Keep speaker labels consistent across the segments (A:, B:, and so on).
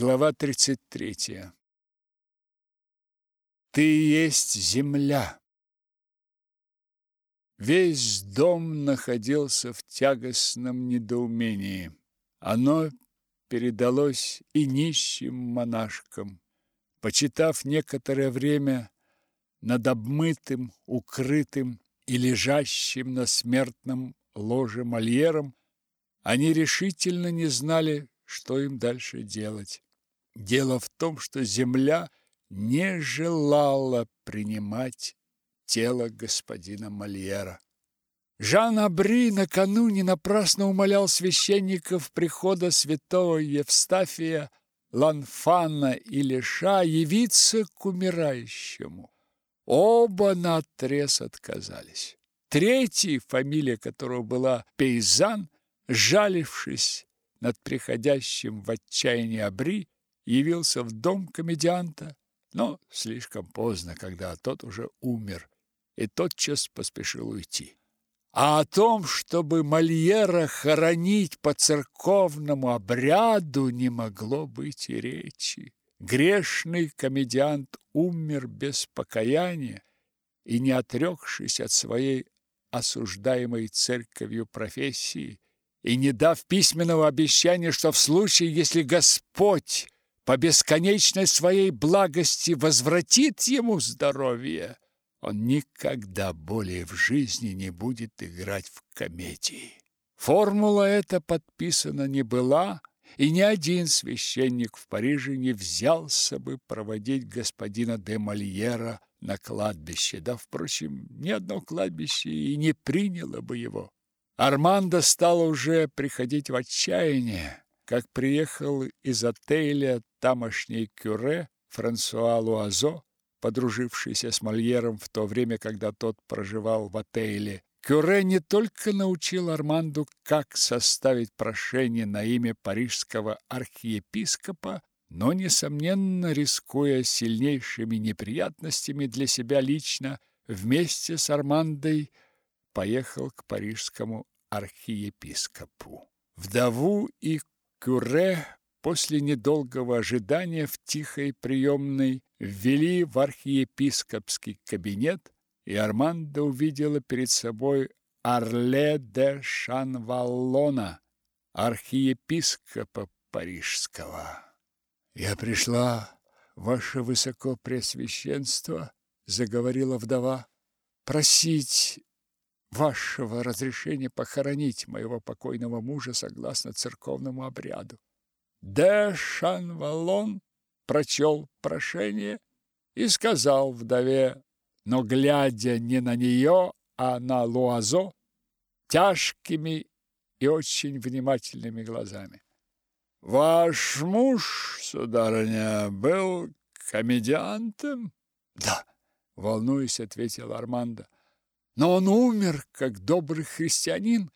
A: Глава 33. Ты есть земля. Весь дом находился в тягостном недоумении. Оно передалось и нищим монашкам. Почитав некоторое время над обмытым, укрытым и лежащим на смертном ложе Мольером, они решительно не знали, что им дальше делать. Дело в том, что земля не желала принимать тело господина Мольера. Жан Абри накануне напрасно умолял священников прихода святого Евстафия, Ланфана и Леша явиться к умирающему. Оба наотрез отказались. Третий, фамилия которого была Пейзан, жалившись над приходящим в отчаяние Абри, явился в дом комедианта, но слишком поздно, когда тот уже умер, и тотчас поспешил уйти. А о том, чтобы Мольера хоронить по церковному обряду, не могло быть и речи. Грешный комедиант умер без покаяния и не отрекшись от своей осуждаемой церковью профессии, и не дав письменного обещания, что в случае, если Господь по бесконечной своей благости возвратит ему здоровье, он никогда более в жизни не будет играть в комедии. Формула эта подписана не была, и ни один священник в Париже не взялся бы проводить господина де Мольера на кладбище. Да, впрочем, ни одно кладбище и не приняло бы его. Армандо стал уже приходить в отчаяние, как приехал из отеля тамошний кюре Франсуа Луазо, подружившийся с Мольером в то время, когда тот проживал в отеле. Кюре не только научил Арманду, как составить прошение на имя парижского архиепископа, но, несомненно, рискуя сильнейшими неприятностями для себя лично, вместе с Армандой поехал к парижскому архиепископу. Вдову и кюре после недолгого ожидания в тихой приемной ввели в архиепископский кабинет, и Армандо увидела перед собой Арле де Шанваллона, архиепископа парижского. «Я пришла, ваше высокопреосвященство», — заговорила вдова, — «просить вашего разрешения похоронить моего покойного мужа согласно церковному обряду. Де Шанвалон прочел прошение и сказал вдове, но глядя не на нее, а на Луазо, тяжкими и очень внимательными глазами. «Ваш муж, сударыня, был комедиантом?» «Да», — волнуясь, ответил Армандо но он умер как добрый христианин.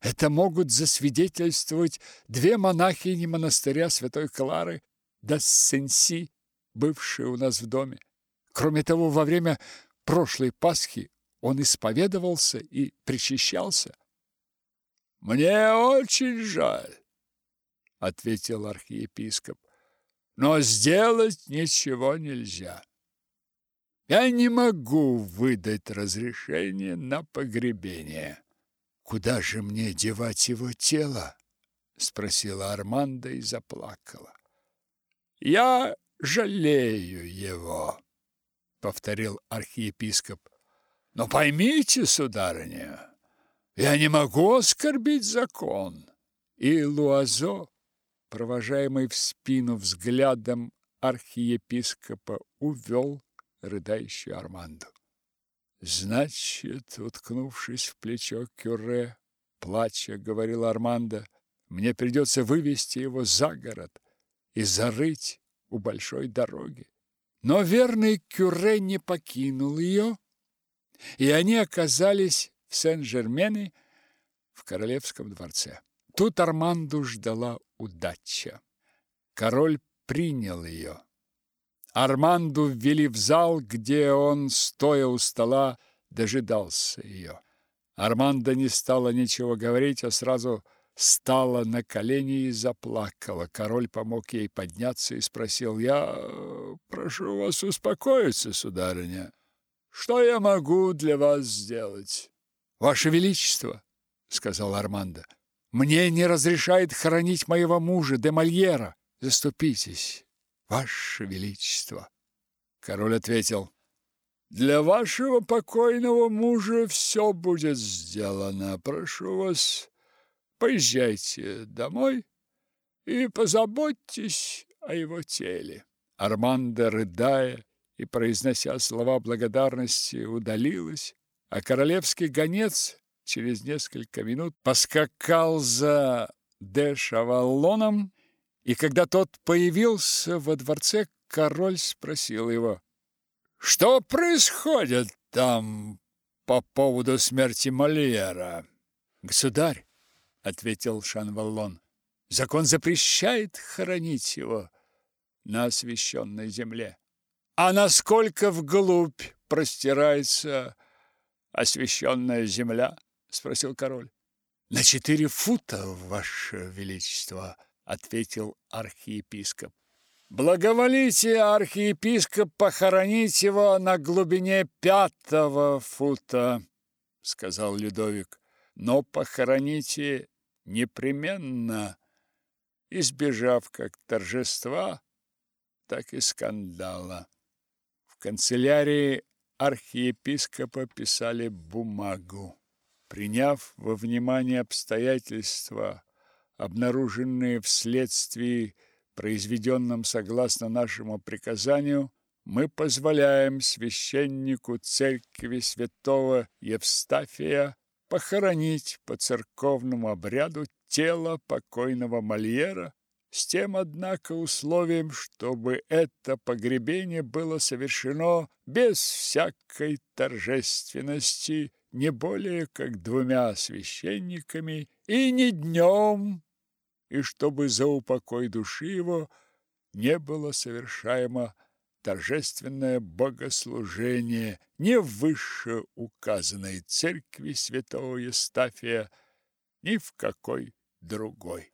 A: Это могут засвидетельствовать две монахини монастыря Святой Клары да Сенси, бывшие у нас в доме. Кроме того, во время прошлой Пасхи он исповедовался и причащался. Мне очень жаль, ответил архиепископ. Но сделать ничего нельзя. Я не могу выдать разрешение на погребение. Куда же мне девать его тело? спросила Арманда и заплакала. Я жалею его, повторил архиепископ. Но поймите, сударыня, я не могу оскорбить закон. И Луазо, провожаемый в спину взглядом архиепископа, увел рыдающую Арманду. Значит, уткнувшись в плечо Кюре, плача, говорил Армандо, мне придется вывести его за город и зарыть у большой дороги. Но верный Кюре не покинул ее, и они оказались в Сен-Жермене в королевском дворце. Тут Арманду ждала удача. Король принял ее. Арманду ввели в зал, где он, стоя у стола, дожидался ее. Армандо не стала ничего говорить, а сразу стала на колени и заплакала. Король помог ей подняться и спросил, «Я прошу вас успокоиться, сударыня. Что я могу для вас сделать?» «Ваше Величество», — сказал Армандо, «мне не разрешает хоронить моего мужа, де Мольера. Заступитесь, Ваше Величество». Король ответил, «Для вашего покойного мужа все будет сделано. Прошу вас, поезжайте домой и позаботьтесь о его теле». Армандо, рыдая и произнося слова благодарности, удалилась, а королевский гонец через несколько минут поскакал за де Шавалоном, и когда тот появился во дворце, король спросил его, «Что происходит там по поводу смерти Мольера?» «Государь», — ответил Шанваллон, — «закон запрещает хоронить его на освященной земле». «А насколько вглубь простирается освященная земля?» — спросил король. «На четыре фута, ваше величество», — ответил архиепископ. «Благоволите, архиепископ, похоронить его на глубине пятого фута», — сказал Людовик. «Но похороните непременно, избежав как торжества, так и скандала». В канцелярии архиепископа писали бумагу. Приняв во внимание обстоятельства, обнаруженные вследствие произведенном согласно нашему приказанию, мы позволяем священнику церкви святого Евстафия похоронить по церковному обряду тело покойного Мольера с тем, однако, условием, чтобы это погребение было совершено без всякой торжественности, не более как двумя священниками, и не днем, и чтобы за упокой души его не было совершаемо торжественное богослужение ни в вышеуказанной церкви святого Евстафия, ни в какой другой.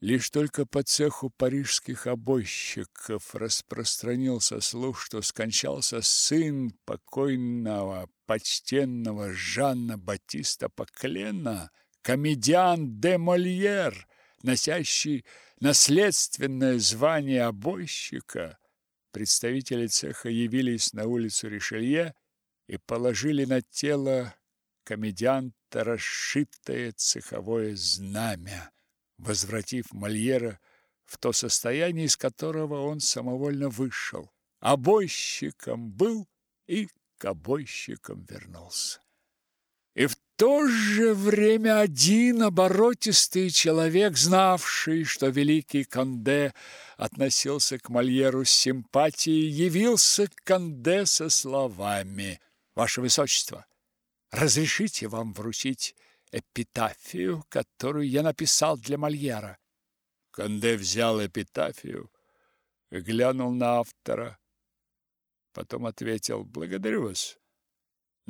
A: Лишь только по цеху парижских обойщиков распространился слух, что скончался сын покойного почтенного Жанна Батиста Поклена, комедиан де Мольер, носящий наследственное звание обойщика. Представители цеха явились на улицу Ришелье и положили на тело комедианта расшитое цеховое знамя возвратив Мольера в то состояние, из которого он самовольно вышел. Обойщиком был и к обойщикам вернулся. И в то же время один оборотистый человек, знавший, что великий Канде относился к Мольеру с симпатией, явился к Канде со словами «Ваше Высочество, разрешите вам вручить эпитафию, которую я написал для Мольера. Канде взял эпитафию глянул на автора. Потом ответил «Благодарю вас,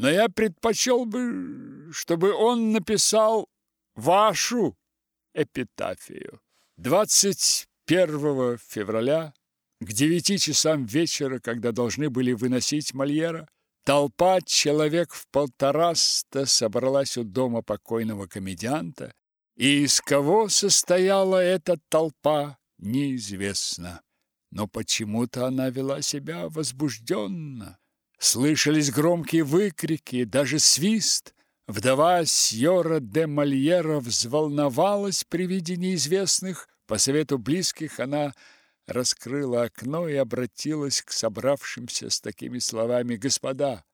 A: но я предпочел бы, чтобы он написал вашу эпитафию». 21 февраля к девяти часам вечера, когда должны были выносить Мольера, Толпа человек в полтораста собралась у дома покойного комедианта, и из кого состояла эта толпа, неизвестно. Но почему-то она вела себя возбужденно. Слышались громкие выкрики, даже свист. Вдова Сьора де Мольера взволновалась при виде неизвестных. По совету близких она раскрыла окно и обратилась к собравшимся с такими словами: "Господа,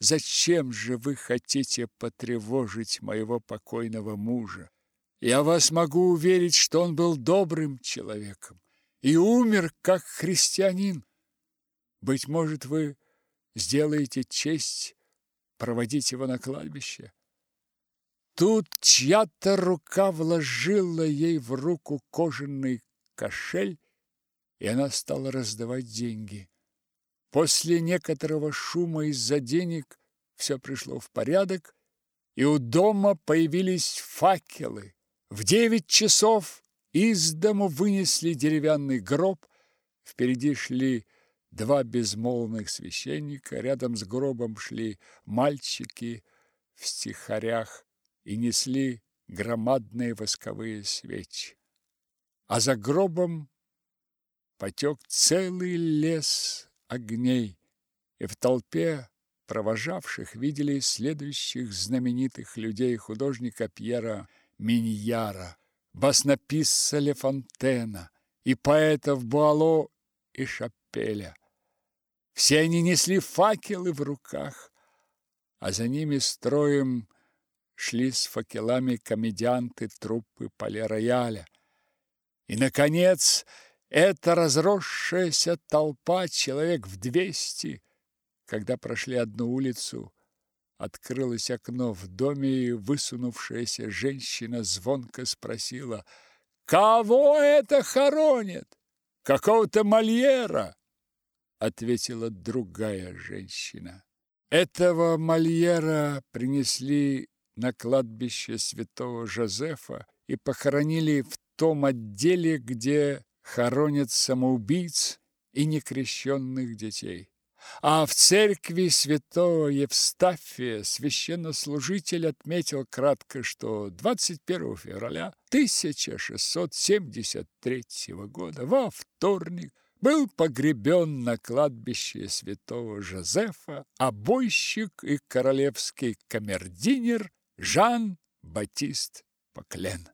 A: зачем же вы хотите потревожить моего покойного мужа? Я вас могу уверить, что он был добрым человеком и умер как христианин. Быть может, вы сделаете честь проводить его на кладбище?" Тут чья-то рука вложила ей в руку кожаный кошель и она стала раздавать деньги. После некоторого шума из-за денег все пришло в порядок, и у дома появились факелы. В девять часов из дому вынесли деревянный гроб, впереди шли два безмолвных священника, рядом с гробом шли мальчики в стихарях и несли громадные восковые свечи. А за гробом потек целый лес огней, и в толпе провожавших видели следующих знаменитых людей художника Пьера Миньяра, баснописца Фонтена и поэтов Буало и Шапеля. Все они несли факелы в руках, а за ними строем шли с факелами комедианты труппы Пале-Рояля. И, наконец, эта разросшаяся толпа, человек в двести, когда прошли одну улицу, открылось окно в доме, и высунувшаяся женщина звонко спросила, «Кого это хоронит? Какого-то Мольера?» Ответила другая женщина. Этого Мольера принесли на кладбище святого Жозефа и похоронили в том отделе, где хоронят самоубийц и некрещенных детей. А в церкви святого Евстафия священнослужитель отметил кратко, что 21 февраля 1673 года во вторник был погребен на кладбище святого Жозефа обойщик и королевский камердинер Жан-Батист Поклен.